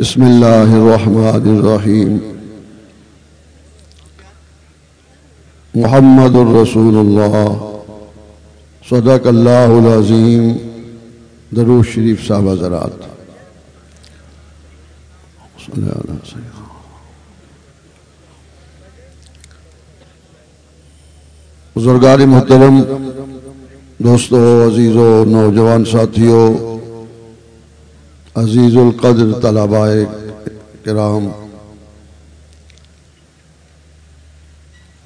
بسم الله الرحمن الرحيم محمد رسول الله صدق الله العظيم درود شریف صاحب حضرات بزرگار محترم، دوستو، عزیزو، نوجوان ساتھیو عزیز القدر طلباء کرام،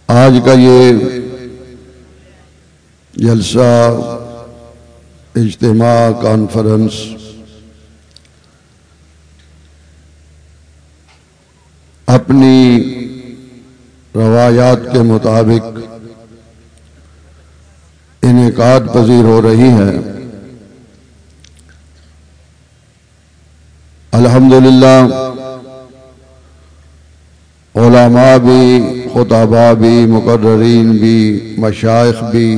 آج کا یہ جلسہ اجتماع کانفرنس اپنی روایات کے مطابق انعقاد پذیر ہو رہی ہے۔ الحمدللہ، علماء بھی خطابہ بھی، مقررین بھی مشائق بھی،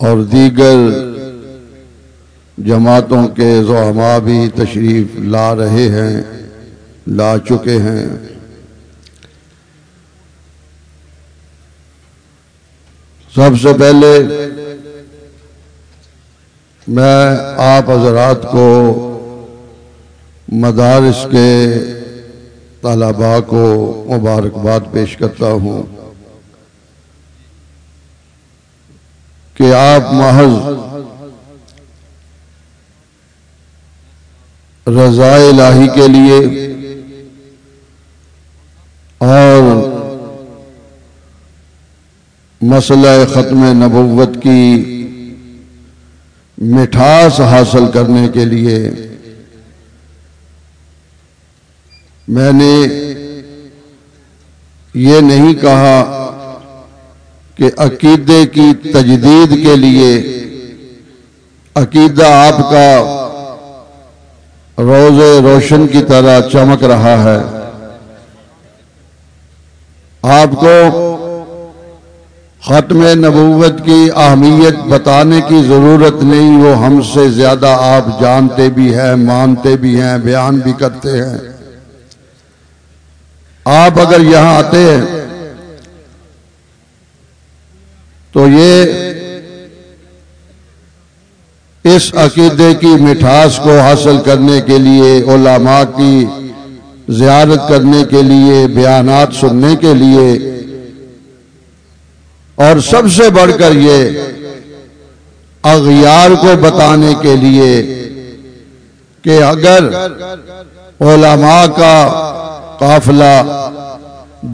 اور دیگر جماعتوں کے زعماء بھی تشریف لا رہے ہیں، لا چکے ہیں۔ سب سے پہلے میں آپ حضرات کو مدارس کے طلباء کو مبارکباد پیش کرتا ہوں کہ آپ محض رضا الہی کے لیے اور مسئلہ ختم نبوت کی مٹھاس حاصل کرنے کے لیے میں نے یہ نہیں کہا کہ عقیدے کی تجدید کے لیے عقیدہ آپ کا روز روشن کی طرح چمک رہا ہے۔ آپ کو ختم نبوت کی اہمیت بتانے کی ضرورت نہیں، وہ ہم سے زیادہ آپ جانتے بھی ہیں، مانتے بھی ہیں، بیان بھی کرتے ہیں۔ آپ اگر یہاں آتے ہیں تو یہ اس عقیدے کی مٹھاس کو حاصل کرنے کے لیے، علماء کی زیارت کرنے کے لیے، بیانات سننے کے لیے، اور سب سے بڑھ کر یہ اغیار کو بتانے کے لیے کہ اگر علماء کا قافلہ،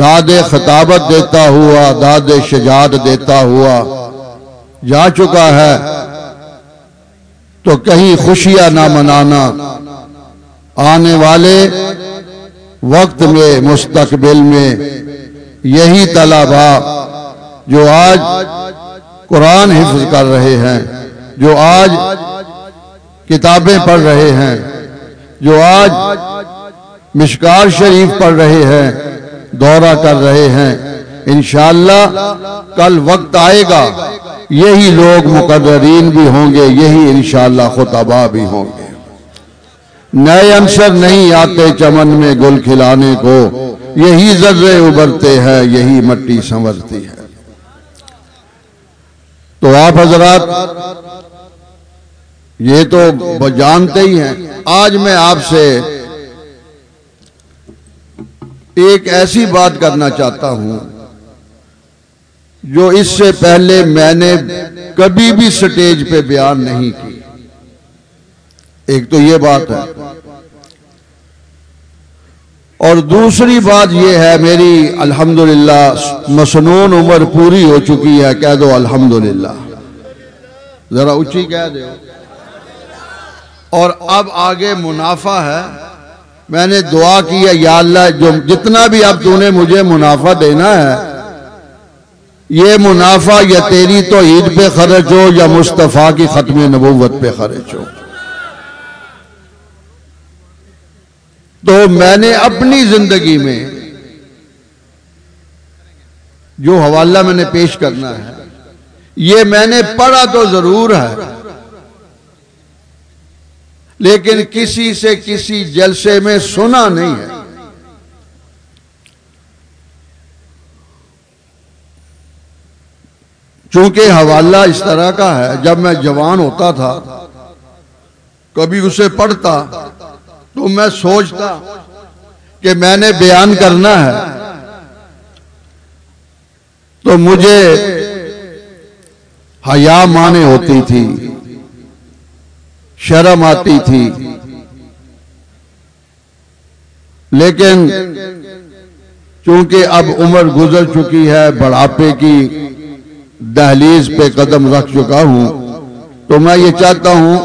داد خطابت دیتا ہوا، داد شجاعت دیتا ہوا۔ جا چکا ہے، تو کہیں خوشیاں نہ منانا۔ آنے والے وقت میں، مستقبل میں، یہی طلبا جو آج قرآن حفظ کر رہے ہیں، جو آج کتابیں پڑھ رہے ہیں، جو آج مشکار شریف پڑھ رہے ہیں، دورہ کر رہے ہیں۔ انشاءاللہ کل وقت آئے گا۔ یہی لوگ مقدرین بھی ہوں گے، یہی انشاءاللہ خطبہ بھی ہوں گے۔ نئے انصر نہیں آتے چمن میں گل کھلانے کو۔ یہی ذرے ابھرتے ہیں، یہی مٹی سنورتی ہے۔ تو آپ حضرات، یہ تو جانتے ہی ہیں۔ آج میں آپ سے ایک ایسی بات کرنا چاہتا ہوں جو اس سے پہلے میں نے کبھی بھی سٹیج پہ بیان نہیں کی۔ ایک تو یہ بات ہے۔ اور دوسری بات یہ ہے، میری الحمدللہ مسنون عمر پوری ہو چکی ہے، کہہ دو الحمدللہ۔ ذرا اچھی کہہ دو اور اب آگے منافع ہے۔ میں نے دعا کی ہے، یا اللہ، جو جتنا بھی اب تو نے مجھے منافع دینا ہے، یہ منافع یا تیری تو عید پہ خرچ ہو یا مصطفیٰ کی ختم نبوت پہ خرچ ہو۔ تو میں نے اپنی زندگی میں جو حوالہ میں نے پیش کرنا ہے، یہ میں نے پڑھا تو ضرور ہے۔ لیکن کسی سے کسی جلسے میں سنا نہیں ہے۔ چونکہ حوالہ اس طرح کا ہے، جب میں جوان ہوتا تھا، کبھی اسے پڑھتا تو میں سوچتا کہ میں نے بیان کرنا ہے۔ تو مجھے حیا مانے ہوتی تھی۔ شرم آتی تھی۔ لیکن چونکہ اب عمر گزر چکی ہے، بڑھاپے کی دہلیز پہ قدم رکھ چکا ہوں، تو میں یہ چاہتا ہوں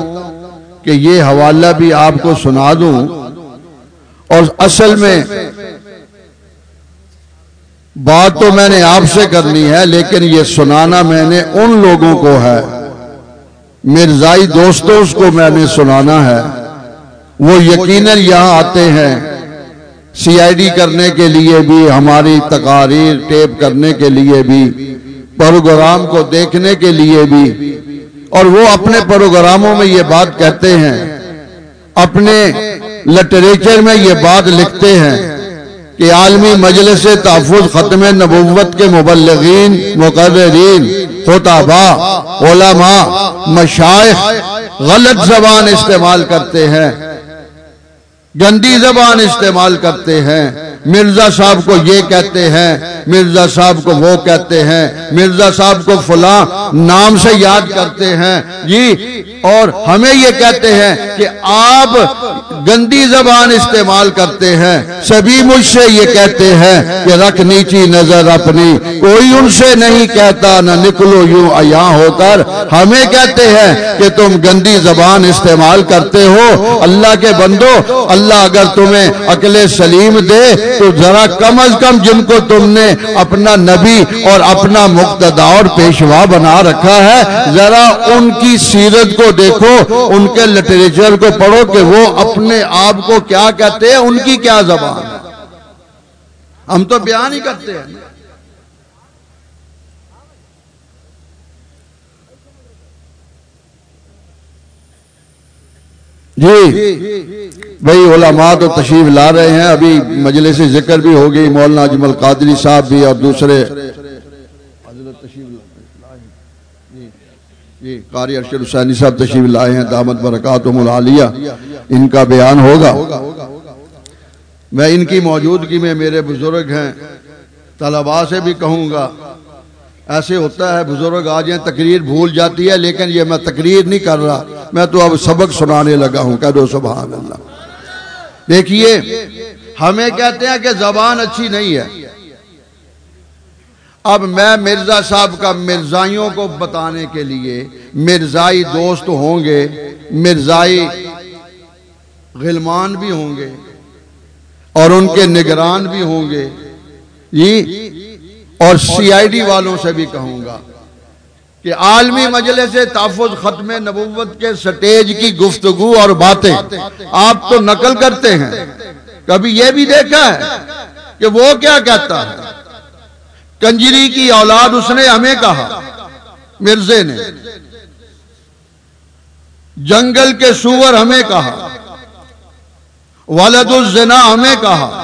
کہ یہ حوالہ بھی آپ کو سنا دوں۔ اور اصل میں بات تو میں نے آپ سے کرنی ہے، لیکن یہ سنانا میں نے ان لوگوں کو ہے۔ مرزائی دوستوں کو میں نے سنانا ہے، وہ یقیناً یہاں آتے ہیں۔ سی آئی ڈی کرنے کے لیے بھی، ہماری تقاریر ٹیپ کرنے کے لیے بھی، پروگرام کو دیکھنے کے لیے بھی۔ اور وہ اپنے پروگراموں میں یہ بات کہتے ہیں، اپنے لٹریچر میں یہ بات لکھتے ہیں۔ کہ عالمی مجلس تحفظ ختم نبوت کے مبلغین، مقررین، خطابہ، علماء، مشائخ غلط زبان استعمال کرتے ہیں، گندی زبان استعمال کرتے ہیں۔ مرزا صاحب کو یہ کہتے ہیں، مرزا صاحب کو وہ کہتے ہیں، مرزا صاحب کو فلاں نام سے یاد کرتے ہیں۔ جی اور ہمیں یہ کہتے ہیں کہ آپ گندی زبان استعمال کرتے ہیں۔ سبھی مجھ سے یہ کہتے ہیں کہ رکھ نیچی نظر اپنی۔ کوئی ان سے نہیں کہتا، نہ نکلو یوں ایا ہو کر۔ ہمیں کہتے ہیں کہ تم گندی زبان استعمال کرتے ہو۔ اللہ کے بندو، اللہ اگر تمہیں عقل سلیم دے تو ذرا کم از کم جن کو تم نے اپنا نبی اور اپنا مقتدا اور پیشوا بنا رکھا ہے، ذرا ان کی سیرت کو دیکھو، ان کے لٹریچر کو پڑھو کہ وہ اپنے آپ کو کیا کہتے ہیں، ان کی کیا زبان ہم تو بیان ہی کرتے ہیں۔ جی۔ بھائی، علماء تو تشریف لا رہے ہیں۔ ابھی مجلس ذکر بھی ہو گئی مولانا اجمل قادری صاحب بھی اور دوسرے۔ جی،, جی قاری ارشد حسینی صاحب تشریف لائے ہیں۔ دامت برکاتم العالیہ۔ ان کا بیان ہوگا۔ میں ان کی موجودگی میں، میرے بزرگ ہیں۔ طلباء سے بھی کہوں گا۔ ایسے ہوتا ہے، بزرگ آ جائیں، تقریر بھول جاتی ہے، لیکن یہ میں تقریر نہیں کر رہا۔ میں تو اب سبق سنانے لگا ہوں، کہہ دو سبحان اللہ۔ دیکھیے، ہمیں کہتے ہیں کہ زبان اچھی نہیں ہے۔ اب میں مرزا صاحب کا مرزائیوں کو بتانے کے لیے مرزائی دوست ہوں گے، مرزائی غلمان بھی ہوں گے اور ان کے نگران بھی ہوں گے۔ جی اور سی آئی ڈی والوں سے بھی کہوں گا۔ کہ عالمی مجلس تحفظ ختم نبوت کے سٹیج کی گفتگو اور باتیں آپ تو نقل کرتے ہیں۔ کبھی یہ بھی دیکھا ہے کہ وہ کیا کہتا ہے۔ کنجری کی اولاد اس نے ہمیں کہا، مرزے نے۔ جنگل کے سور ہمیں کہا والد الزنا ہمیں کہا،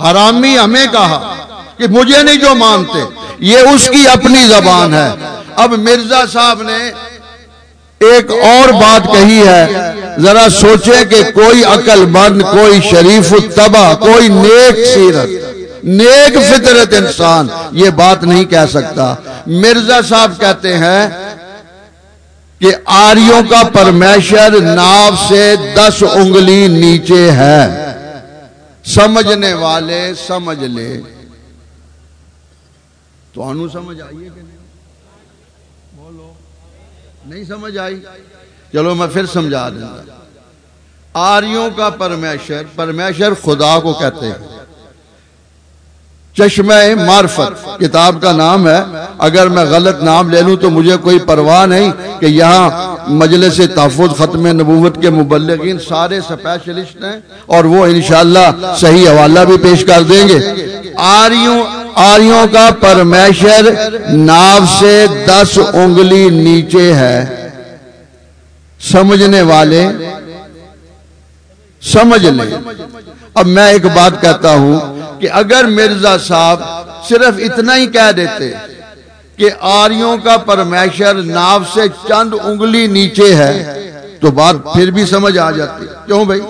حرامی ہمیں کہا کہ مجھے نہیں جو مانتے، یہ اس کی اپنی زبان ہے۔ اب مرزا صاحب نے ایک اور بات کہی ہے، ذرا سوچے کہ کوئی عقل مند، کوئی شریف التبا کوئی نیک سیرت، نیک فطرت انسان، یہ بات نہیں کہہ سکتا۔ مرزا صاحب کہتے ہیں کہ آریوں کا پرمیشر ناو سے دس انگلی نیچے ہے۔ سمجھنے والے، سمجھ لے۔ تو سمجھ آئیے کہ نہیں؟ نہیں سمجھ آئی۔ چلو میں پھر سمجھا دوں گا۔ آریوں کا پرمیشر پرمیشر خدا کو کہتے ہیں۔ چشمہ معرفت، کتاب کا نام ہے۔ اگر میں غلط نام لے لوں تو مجھے کوئی پرواہ نہیں کہ یہاں مجلس تحفظ ختم نبوت کے مبلغین سارے سپیشلسٹ ہیں اور وہ انشاءاللہ صحیح حوالہ بھی پیش کر دیں گے۔ آریوں آریوں کا پرمیشر ناو سے دس انگلی نیچے ہے۔ سمجھنے والے، سمجھ لیں۔ اب میں ایک بات کہتا ہوں کہ اگر مرزا صاحب صرف اتنا ہی کہہ دیتے کہ آریوں کا پرمیشر ناف سے چند انگلی نیچے ہے، تو بات پھر بھی سمجھ آ جاتی۔ کیوں بھائی؟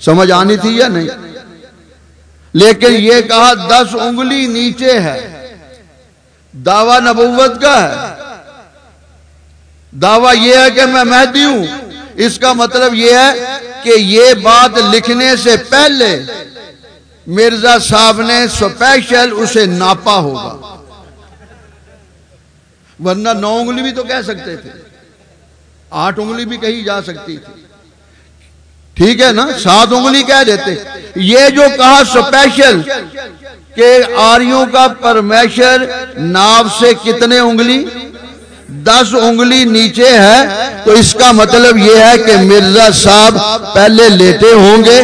سمجھ آنی تھی یا نہیں؟ لیکن یہ کہا دس انگلی نیچے ہے۔ دعوی نبوت کا ہے۔ دعویٰ یہ ہے کہ میں مہدی ہوں۔ اس کا مطلب یہ ہے کہ یہ بات لکھنے سے پہلے مرزا صاحب نے سپیشل اسے ناپا ہوگا۔ ورنہ نو انگلی بھی تو کہہ سکتے تھے۔ آٹھ انگلی بھی کہی جا سکتی تھی۔ ٹھیک ہے نا؟ سات انگلی کہہ دیتے۔ یہ جو کہا سپیشل کہ آریوں کا پرمیشر ناو سے کتنے انگلی؟ دس انگلی نیچے ہے، تو اس کا مطلب یہ ہے کہ مرزا صاحب پہلے لیٹے ہوں گے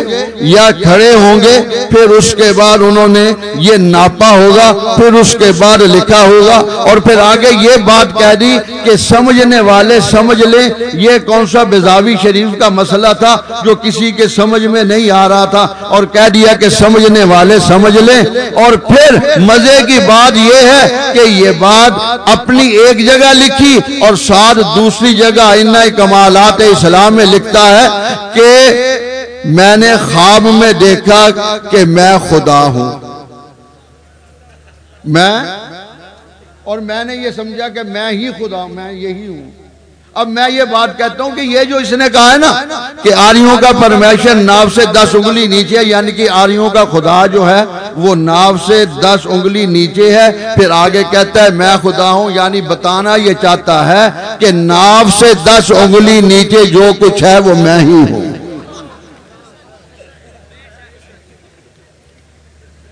یا کھڑے ہوں گے، پھر اس کے بعد انہوں نے یہ ناپا ہوگا، پھر اس کے بعد لکھا ہوگا، اور پھر آگے یہ بات کہہ دی کہ سمجھنے والے سمجھ لیں۔ یہ کون سا بزاوی شریف کا مسئلہ تھا جو کسی کے سمجھ میں نہیں آ رہا تھا، اور کہہ دیا کہ سمجھنے والے سمجھ لیں۔ اور پھر مزے کی بات یہ ہے کہ یہ بات اپنی ایک جگہ لکھ لکھی اور ساتھ دوسری جگہ کمالات اسلام میں لکھتا ہے کہ میں نے خواب میں دیکھا کہ میں خدا ہوں۔ میں اور میں نے یہ سمجھا کہ میں ہی خدا ہوں، میں یہی ہوں۔ اب میں یہ بات کہتا ہوں کہ یہ جو اس نے کہا ہے نا کہ آریوں کا پرمیشن ناو سے دس انگلی نیچے یعنی کہ آریوں کا خدا جو ہے، وہ ناو سے دس انگلی نیچے ہے۔ پھر آگے کہتا ہے، میں خدا ہوں یعنی بتانا یہ چاہتا ہے کہ ناو سے دس انگلی نیچے جو کچھ ہے، وہ میں ہی ہوں۔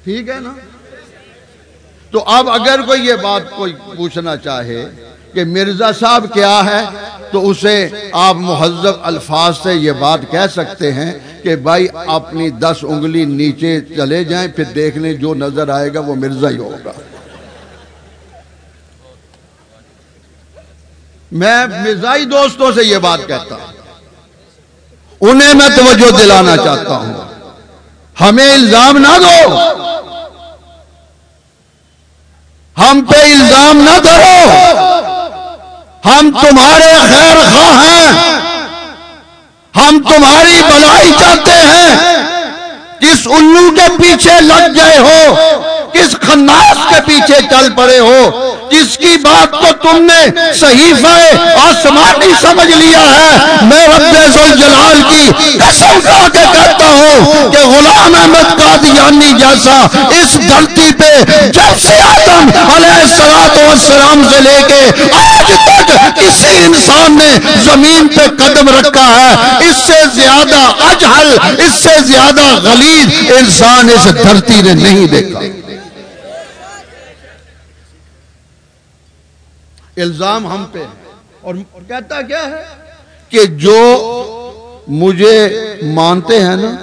ٹھیک ہے نا؟ تو اب اگر کوئی یہ بات کوئی پوچھنا چاہے کہ مرزا صاحب کیا ہے تو اسے آپ مہذب الفاظ سے یہ بات کہہ سکتے ہیں کہ بھائی اپنی دس انگلی نیچے چلے جائیں، پھر دیکھ لیں جو نظر آئے گا وہ مرزا ہی ہوگا۔ میں مرزائی دوستوں سے یہ بات کہتا ہوں۔ انہیں میں توجہ دلانا چاہتا ہوں۔ ہمیں الزام نہ دو۔ ہم پہ الزام نہ کرو ہم تمہارے خیر خواہ ہیں۔ ہم تمہاری بلائی چاہتے ہیں۔ کس الو کے پیچھے لگ گئے ہو، کس خناس کے پیچھے چل پڑے ہو جس کی بات تو تم نے صحیفہ آسمانی سمجھ لیا ہے، میں رب جلال کی قسم کھا کے کہتا ہوں کہ غلام احمد قادیانی جیسا اس دھرتی پہ جب سے آدم علیہ السلام سے لے کے آج تک کسی انسان نے زمین پہ قدم رکھا ہے، اس سے زیادہ اجہل، اس سے زیادہ غلیظ انسان اس دھرتی نے نہیں دیکھا۔ الزام ہم پہ اور کہتا کیا ہے؟ کہ جو مجھے مانتے ہیں نا،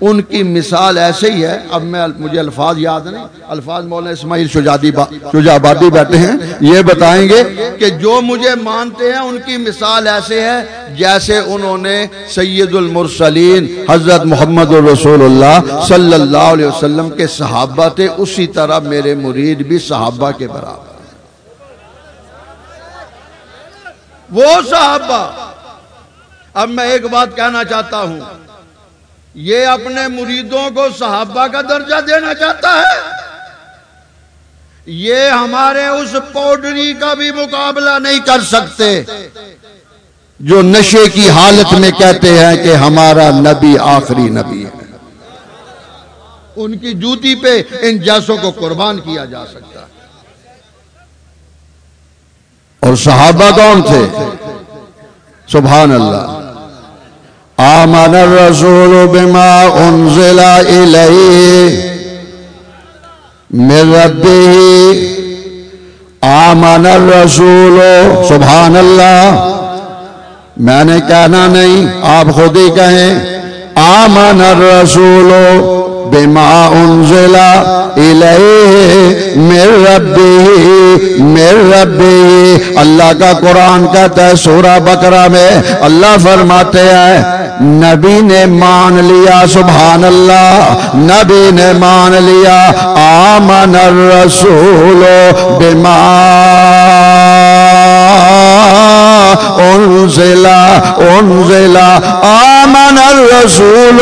ان کی مثال ایسے ہی ہے۔ اب میں مجھے الفاظ یاد نہیں۔ الفاظ مولانا اسماعیل شجا آبادی بیٹھے ہیں۔ یہ بتائیں گے کہ جو مجھے مانتے ہیں، ان کی مثال ایسے ہے جیسے انہوں نے سید المرسلین حضرت محمد الرسول اللہ صلی اللہ علیہ وسلم کے صحابہ تھے۔ اسی طرح میرے مرید بھی صحابہ کے برابر۔ وہ صحابہ، اب میں ایک بات کہنا چاہتا ہوں، یہ اپنے مریدوں کو صحابہ کا درجہ دینا چاہتا ہے؟ یہ ہمارے اس پوڈری کا بھی مقابلہ نہیں کر سکتے، جو نشے کی حالت میں کہتے ہیں کہ ہمارا نبی آخری نبی ہے۔ ان کی جوتی پہ ان جیسوں کو قربان کیا جا سکتا ہے۔ اور صحابہ کون تھے؟ سبحان اللہ۔ آمن الرسول بما انزل الیہ من ربه آمن الرسول، سبحان اللہ۔ میں نے کہنا نہیں، آپ خود ہی کہیں۔ آمن الرسول بما انزل الیہ من ربی من ربی اللہ کا قرآن کہتا ہے سورہ بقرہ میں، اللہ فرماتے ہیں، نبی نے مان لیا، سبحان اللہ، نبی نے مان لیا، آمن الرسول بما انزل انزل آمن الرسول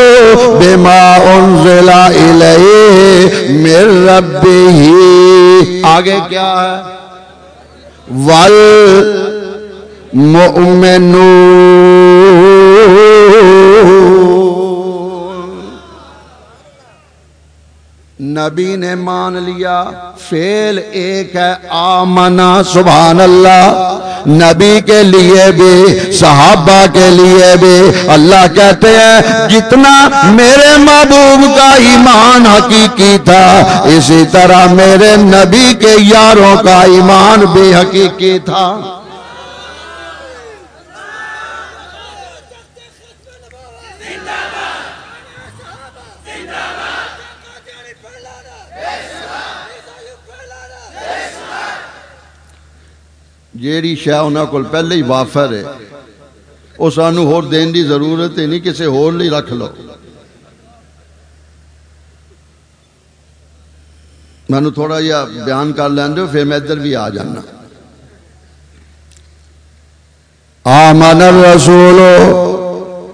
بما انزل الیہ من ربه آگے کیا ہے؟ نبی نے مان لیا فیل ایک ہے آمنا سبحان اللہ. نبی کے لیے بھی، صحابہ کے لیے بھی۔ اللہ کہتے ہیں، جتنا میرے محبوب کا ایمان حقیقی تھا، اسی طرح میرے نبی کے یاروں کا ایمان بھی حقیقی تھا۔ جیڑی شاہ انہوں کو پہلے ہی وافر ہے وہ سانو ہور دین دی ضرورت ہی نہیں کسی ہور لی رکھ لو۔ میں تھوڑا جہا بیان کر لین دو پھر میں ادھر بھی آ جانا۔ آمن الرسول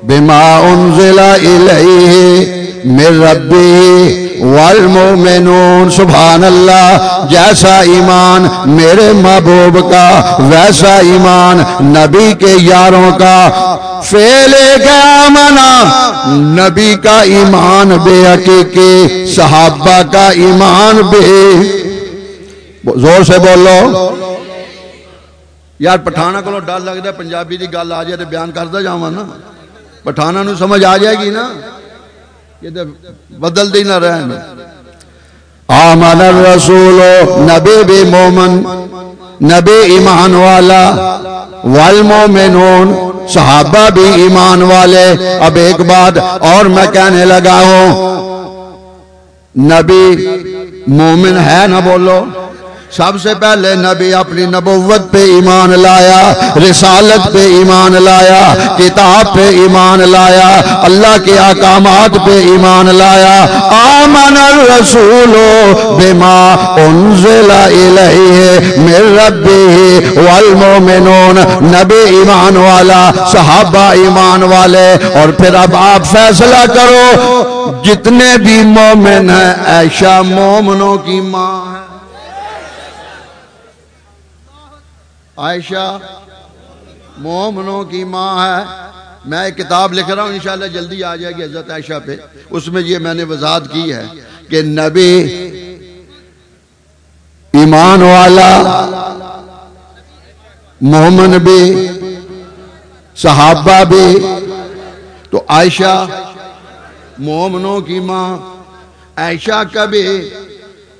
بما انزل الیہ۔ من ربی والمومنون سبحان اللہ جیسا ایمان میرے محبوب کا، ویسا ایمان نبی کے یاروں کا۔ فیلے گیا منا نبی کا ایمان بے حقیقی، صحابہ کا ایمان بے۔ زور سے بولو۔ یار پٹھانا کو ڈر لگتا ہے، پنجابی دی گل آ جائے تو بیان کرتا جاؤں نا۔ پٹھانا نو سمجھ آ جائے گی نا۔ بدل دینا نہ رہن آمن الرسول، نبی بھی مومن، نبی ایمان والا والمومنون صحابہ بھی ایمان والے۔ اب ایک بات اور میں کہنے لگا ہوں، نبی مومن ہے نہ بولو۔ سب سے پہلے نبی اپنی نبوت پہ ایمان لایا، رسالت پہ ایمان لایا، کتاب پہ ایمان لایا، اللہ کے احکامات پہ ایمان لایا۔ آمن الرسول بما انزل الیہ من ربہ والمومنون نبی ایمان والا، صحابہ ایمان والے، اور پھر اب آپ فیصلہ کرو، جتنے بھی مومن ہیں، ایشا مومنوں کی ماں ہے عائشہ، مومنوں کی ماں ہے۔ میں ایک کتاب لکھ رہا ہوں، انشاءاللہ جلدی آ جائے گی حضرت عائشہ پہ۔ اس میں یہ میں نے وضاحت کی ہے کہ نبی، ایمان والا، مومن بھی، صحابہ بھی۔ تو عائشہ، مومنوں کی ماں، عائشہ کبھی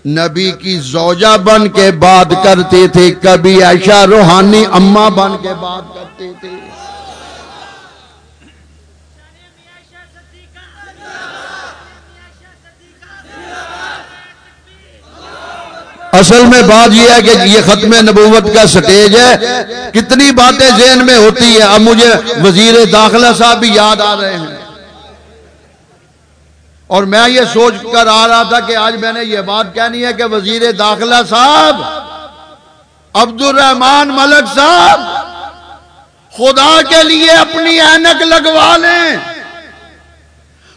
نبی کی زوجہ بن کے بات کرتی تھی کبھی ایشا روحانی اما بن کے بات کرتی تھی اصل میں بات یہ ہے کہ یہ ختم نبوت کا سٹیج ہے۔ کتنی باتیں ذہن میں ہوتی ہیں۔ اب مجھے وزیر داخلہ صاحب بھی یاد آ رہے ہیں۔ اور میں یہ سوچ کر آ رہا تھا کہ آج میں نے یہ بات کہنی ہے کہ وزیر داخلہ صاحب عبد الرحمان ملک صاحب، خدا کے لیے اپنی اینک لگوا لیں۔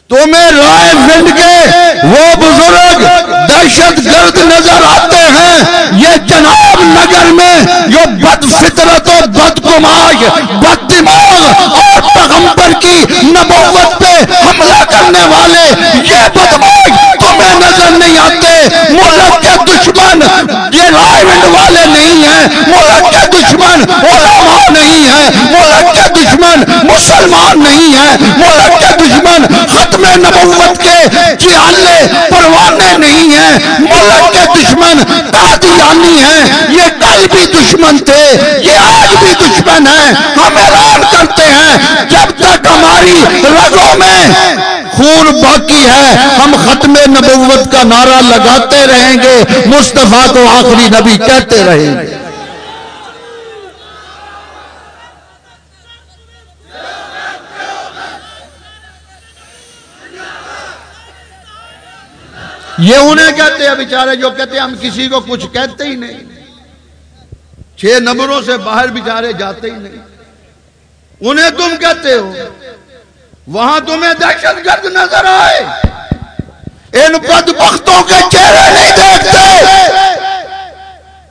تمہیں رائے فنڈ کے وہ بزرگ دہشت گرد نظر آتے ہیں۔ یہ جناب نگر میں جو بد فطرت و بد کماش بد دماغ اور پیغمبر کی نبوت پہ حملہ کرنے والے یہ بدماش تمہیں نظر نہیں آتے۔ ملک کے دشمن، یہ رائے والے نہیں ہیں۔ ملک کے دشمن، علماء نہیں ہیں۔ ملک کے دشمن مسلمان نہیں ہیں۔ ملک کے دشمن ختم نبوت کے چیالے پروانے نہیں ہیں۔ ملک کے دشمن قادیانی ہیں۔ یہ کل بھی دشمن تھے، یہ آج بھی دشمن ہیں۔ ہم اعلان کرتے ہیں، جب تک ہماری رگوں میں دور باقی ہے۔ ہم ختم نبوت کا نعرہ لگاتے رہیں گے۔ مصطفیٰ کو آخری نبی کہتے رہیں گے۔ یہ انہیں کہتے ہیں بیچارے جو کہتے ہیں ہم کسی کو کچھ کہتے ہی نہیں۔ چھ نمبروں سے باہر بیچارے جاتے ہی نہیں۔ انہیں تم کہتے ہو؟ وہاں تمہیں دہشت گرد نظر آئے۔ ان پد بختوں کے چہرے نہیں دیکھتے۔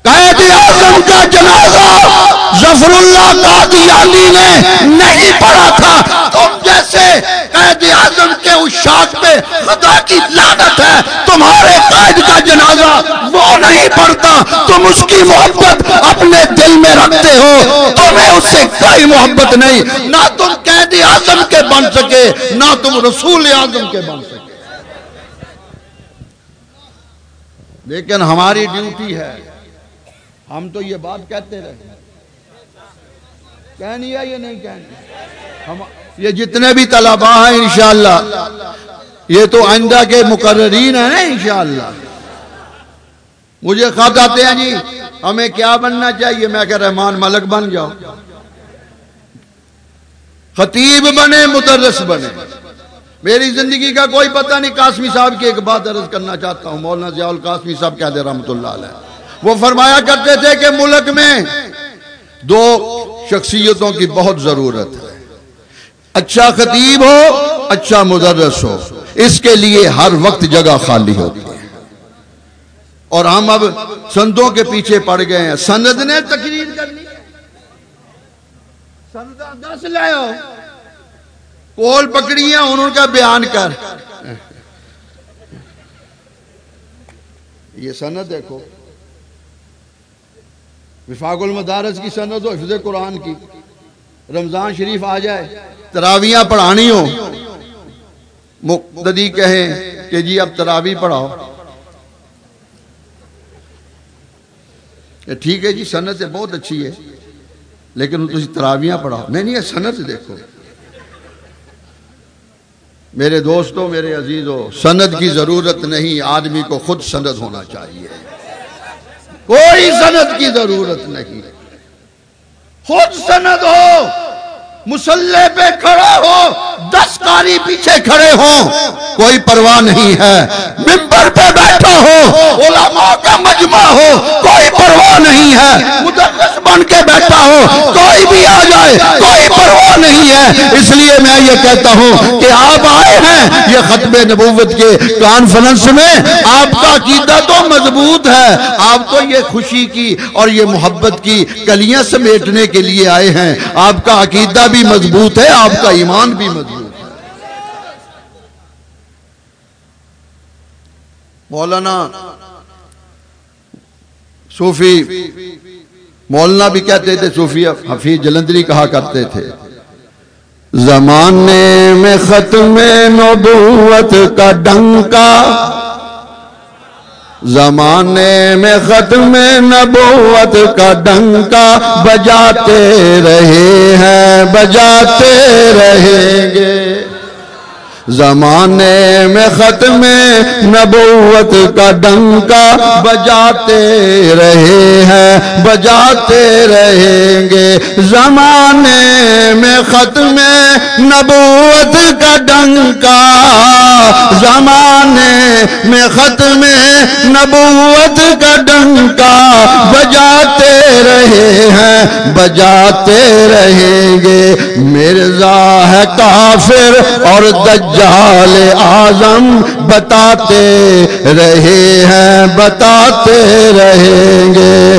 قید اعظم کا جنازہ ظفر اللہ قادیانی نے نہیں پڑھا تھا۔ تم جیسے قید اعظم کے اس شاک پہ خدا کی لعنت ہے، تمہارے قائد کا جنازہ وہ نہیں پڑھتا۔ تم اس کی محبت اپنے دل میں رکھتے ہو۔ تمہیں اس سے کوئی محبت نہیں۔ نہ تم قید اعظم کے بن سکے، نہ تم رسول اعظم کے بن سکے۔ لیکن ہماری ڈیوٹی ہے۔ ہم تو یہ بات کہتے رہے کہنی ہے یہ نہیں کہنی؟ ہم یہ جتنے بھی طلبا ہیں، انشاءاللہ۔ یہ تو آئندہ کے مقررین ہیں نا انشاءاللہ۔ مجھے خط آتے ہیں جی ہمیں کیا بننا چاہیے؟ میں کہ رحمان ملک بن جاؤ۔ خطیب بنے، مدرس بنے۔ میری زندگی کا کوئی پتہ نہیں، قاسمی صاحب کی ایک بات عرض کرنا چاہتا ہوں۔ مولانا ضیاء القاسمی صاحب کہہ دے رحمت اللہ علیہ۔ وہ فرمایا کرتے تھے کہ ملک میں دو شخصیتوں کی بہت ضرورت ہے۔ اچھا خطیب ہو اچھا مدرس ہو۔ اس کے لیے ہر وقت جگہ خالی ہوتی ہے۔ اور ہم اب سندوں کے پیچھے پڑ گئے ہیں۔ سند نے تقریر کرنی سند دس لے کول پکڑی انہوں کا بیان کر۔ یہ سند دیکھو۔ وفاق المدارس کی سند ہو حفظ قرآن کی۔ رمضان شریف آ جائے۔ تراویاں پڑھانی ہو مقتدی کہیں کہ جی اب تراوی پڑھاؤ۔ ٹھیک ہے جی سنت سے بہت اچھی ہے۔ لیکن تھی تراویاں پڑھاؤ۔ نہیں نہیں سنت دیکھو۔ میرے دوستوں، میرے عزیزوں، سند کی ضرورت نہیں، آدمی کو خود سند ہونا چاہیے۔ کوئی سند کی ضرورت نہیں۔ خود سند ہو، مسلح پہ کھڑا ہو۔ دس کاری پیچھے کھڑے ہو کوئی پرواہ نہیں ہے۔ ممبر پہ بیٹھا ہو علماء کا مجمع ہو کوئی پرواہ نہیں ہے۔ مدرس بن کے بیٹھا ہو کوئی بھی آ جائے، کوئی پرواہ نہیں ہے۔ اس لیے میں یہ کہتا ہوں کہ آپ آئے ہیں، یہ ختم نبوت کے کانفرنس میں آپ کا عقیدہ تو مضبوط ہے۔ آپ کو یہ خوشی کی اور یہ محبت کی کلیاں سمیٹنے کے لیے آئے ہیں۔ آپ کا عقیدہ بھی مضبوط ہے، آپ کا ایمان بھی مضبوط ہے مولانا صوفی، مولانا بھی کہتے تھے، صوفی حفیظ جلندری کہا کرتے تھے۔ زمانے میں ختم نبوت کا ڈنکا، زمانے میں ختم نبوت کا ڈنکا بجاتے رہے ہیں، بجاتے رہیں گے۔ زمانے میں ختم نبوت کا ڈنکا بجاتے رہے ہیں، بجاتے رہیں گے۔ زمانے میں ختم نبوت کا ڈنکا، زمانے میں ختم نبوت کا ڈنکا بجاتے رہے ہیں، بجاتے رہیں گے۔ مرزا ہے کافر اور دجال اعظم آزم بتاتے رہے ہیں، بتاتے رہیں گے۔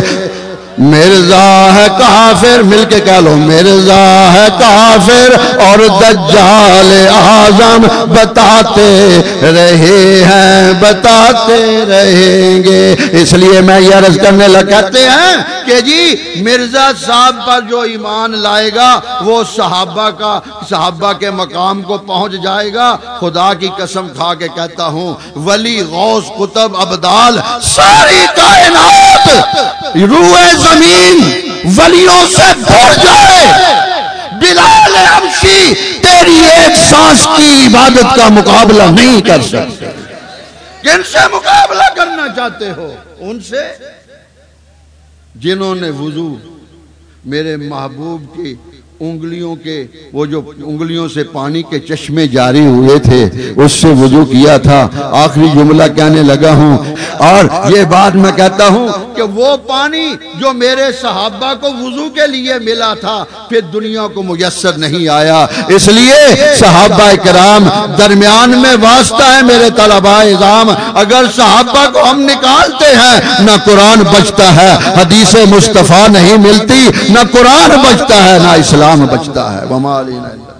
مرزا ہے کافر، مل کے کہہ لو مرزا ہے کافر، اور دجال آزم بتاتے رہے ہیں، بتاتے رہیں گے۔ اس لیے میں یہ عرض کرنے لگ کہتے ہیں کہ جی مرزا صاحب پر جو ایمان لائے گا، وہ صحابہ کا، صحابہ کے مقام کو پہنچ جائے گا۔ خدا کی قسم کھا کے کہتا ہوں، ولی غوث قطب ابدال، ساری کائنات روح زمین ولیوں سے بھر جائے۔ بلال حبشی تیری ایک سانس کی عبادت کا مقابلہ نہیں کر سکتے۔ کن سے مقابلہ کرنا چاہتے ہو؟ ان سے؟ جنہوں نے وضو میرے محبوب کی انگلیوں کے، وہ جو انگلیوں سے پانی کے چشمے جاری ہوئے تھے، اس سے وضو کیا تھا۔ آخری جملہ کہنے لگا ہوں۔ اور یہ بات میں کہتا ہوں کہ وہ پانی جو میرے صحابہ کو وضو کے لیے ملا تھا، پھر دنیا کو میسر نہیں آیا۔ اس لیے صحابہ کرام درمیان میں واسطہ ہے میرے طلبہ اظام اگر صحابہ کو ہم نکالتے ہیں، نہ قرآن بچتا ہے، حدیث مصطفیٰ نہیں ملتی، نہ قرآن بچتا ہے، نہ اسلام۔ بچتا ہے۔